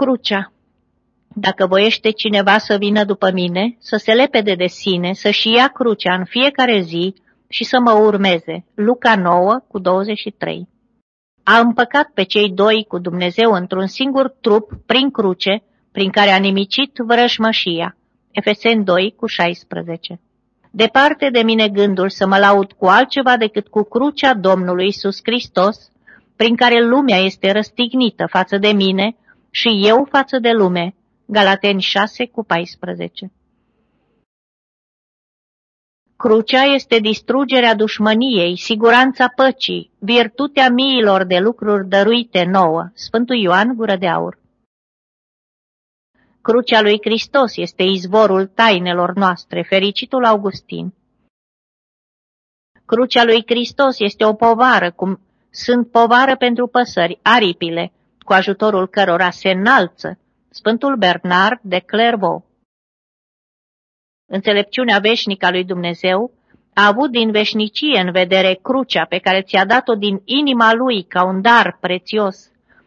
Crucea Dacă voiește cineva să vină după mine, să se lepede de sine, să-și ia crucea în fiecare zi și să mă urmeze. Luca 9 cu 23 A împăcat pe cei doi cu Dumnezeu într-un singur trup prin cruce, prin care a nimicit vrășmășia. Efeseni 2 cu 16 Departe de mine gândul să mă laud cu altceva decât cu crucea Domnului Isus Hristos, prin care lumea este răstignită față de mine și eu față de lume. Galateni 6 cu 14 Crucea este distrugerea dușmăniei, siguranța păcii, virtutea miilor de lucruri dăruite nouă. Sfântul Ioan Gură de Aur Crucea lui Hristos este izvorul tainelor noastre, fericitul Augustin. Crucea lui Hristos este o povară, cum sunt povară pentru păsări, aripile, cu ajutorul cărora se înalță, Sfântul Bernard de Clairvaux. Înțelepciunea veșnică a lui Dumnezeu a avut din veșnicie în vedere crucea pe care ți-a dat-o din inima lui ca un dar prețios.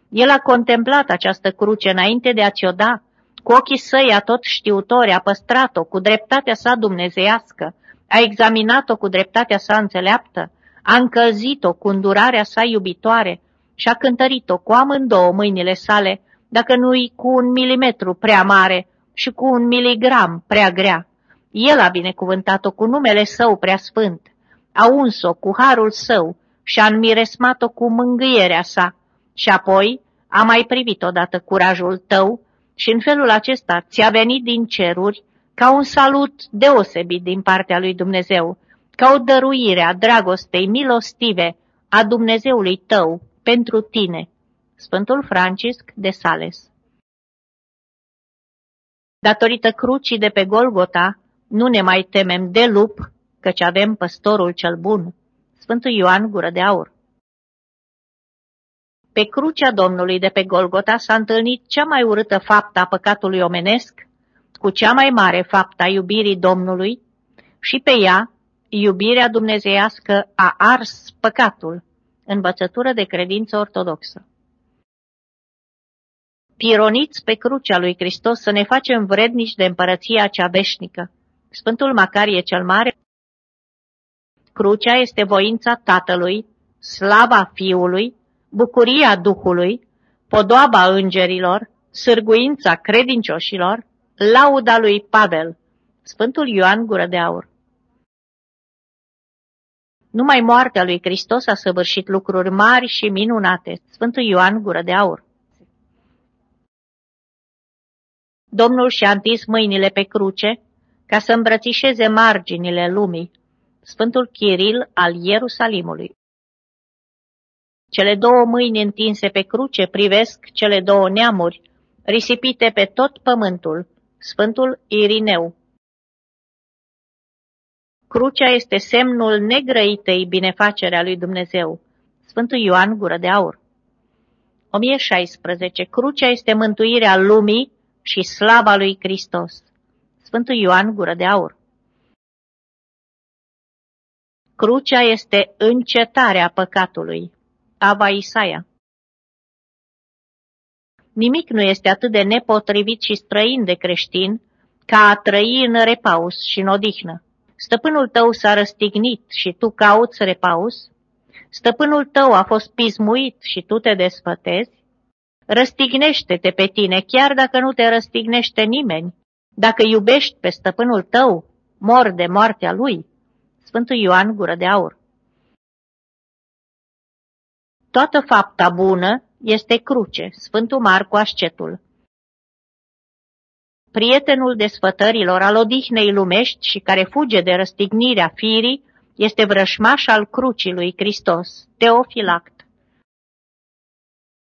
El a contemplat această cruce înainte de a ți-o da, cu ochii săi tot știutori a păstrat-o cu dreptatea sa dumnezeiască, a examinat-o cu dreptatea sa înțeleaptă, a încălzit-o cu îndurarea sa iubitoare și a cântărit-o cu amândouă mâinile sale, dacă nu-i cu un milimetru prea mare și cu un miligram prea grea. El a binecuvântat-o cu numele său prea sfânt, a uns-o cu harul său și a înmiresmat-o cu mângâierea sa. Și apoi a mai privit odată curajul tău și în felul acesta ți-a venit din ceruri ca un salut deosebit din partea lui Dumnezeu, ca o dăruire a dragostei milostive a Dumnezeului tău pentru tine. Sfântul Francisc de Sales Datorită crucii de pe Golgota, nu ne mai temem de lup, căci avem păstorul cel bun. Sfântul Ioan Gură de Aur Pe crucea Domnului de pe Golgota s-a întâlnit cea mai urâtă faptă a păcatului omenesc, cu cea mai mare faptă a iubirii Domnului, și pe ea iubirea dumnezeiască a ars păcatul, învățătură de credință ortodoxă. Pironiți pe crucea lui Hristos să ne facem vrednici de împărăția cea veșnică. Sfântul Macarie cel Mare Crucea este voința Tatălui, slava Fiului, bucuria Duhului, podoaba îngerilor, sârguința credincioșilor, lauda lui Pavel, Sfântul Ioan Gură de Aur. Numai moartea lui Hristos a săvârșit lucruri mari și minunate. Sfântul Ioan Gură de Aur. Domnul și-a întins mâinile pe cruce ca să îmbrățișeze marginile lumii. Sfântul Chiril al Ierusalimului. Cele două mâini întinse pe cruce privesc cele două neamuri, risipite pe tot pământul. Sfântul Irineu Crucea este semnul negrăitei binefacerea lui Dumnezeu. Sfântul Ioan Gură de Aur 1016. Crucea este mântuirea lumii și slava lui Hristos. Sfântul Ioan Gură de Aur Crucea este încetarea păcatului. Ava Isaia Nimic nu este atât de nepotrivit și străin de creștin ca a trăi în repaus și în odihnă. Stăpânul tău s-a răstignit și tu cauți repaus? Stăpânul tău a fost pismuit și tu te desfătezi? Răstignește-te pe tine, chiar dacă nu te răstignește nimeni. Dacă iubești pe stăpânul tău, mor de moartea lui. Sfântul Ioan Gură de Aur Toată fapta bună este cruce, Sfântul Marcu Ascetul prietenul desfătărilor al odihnei lumești și care fuge de răstignirea firii, este vrășmaș al crucii lui Hristos, Teofilact.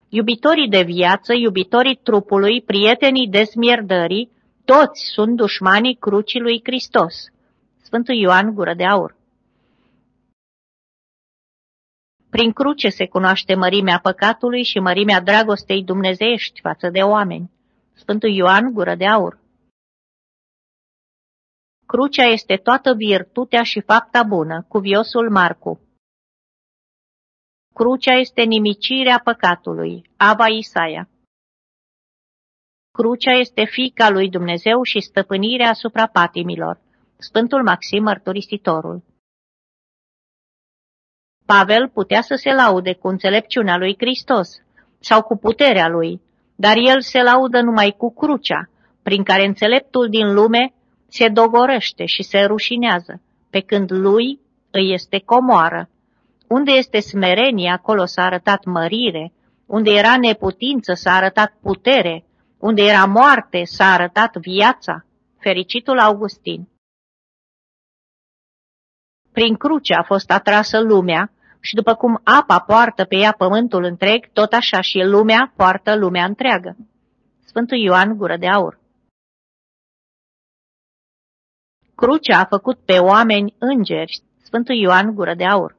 Iubitorii de viață, iubitorii trupului, prietenii dezmierdării, toți sunt dușmanii crucii lui Hristos. Sfântul Ioan Gură de Aur Prin cruce se cunoaște mărimea păcatului și mărimea dragostei dumnezeiești față de oameni. Sfântul Ioan Gură de Aur Crucea este toată virtutea și fapta bună, cuviosul Marcu. Crucea este nimicirea păcatului, Ava Isaia. Crucea este fica lui Dumnezeu și stăpânirea asupra patimilor. Sfântul Maxim Mărturisitorul Pavel putea să se laude cu înțelepciunea lui Hristos sau cu puterea lui, dar el se laudă numai cu crucea, prin care înțeleptul din lume se dogorăște și se rușinează, pe când lui îi este comoară. Unde este smerenie, acolo s-a arătat mărire, unde era neputință, s-a arătat putere, unde era moarte, s-a arătat viața. Fericitul Augustin Prin cruce a fost atrasă lumea și după cum apa poartă pe ea pământul întreg, tot așa și lumea poartă lumea întreagă. Sfântul Ioan Gură de Aur Crucea a făcut pe oameni îngeri, Sfântul Ioan Gură de Aur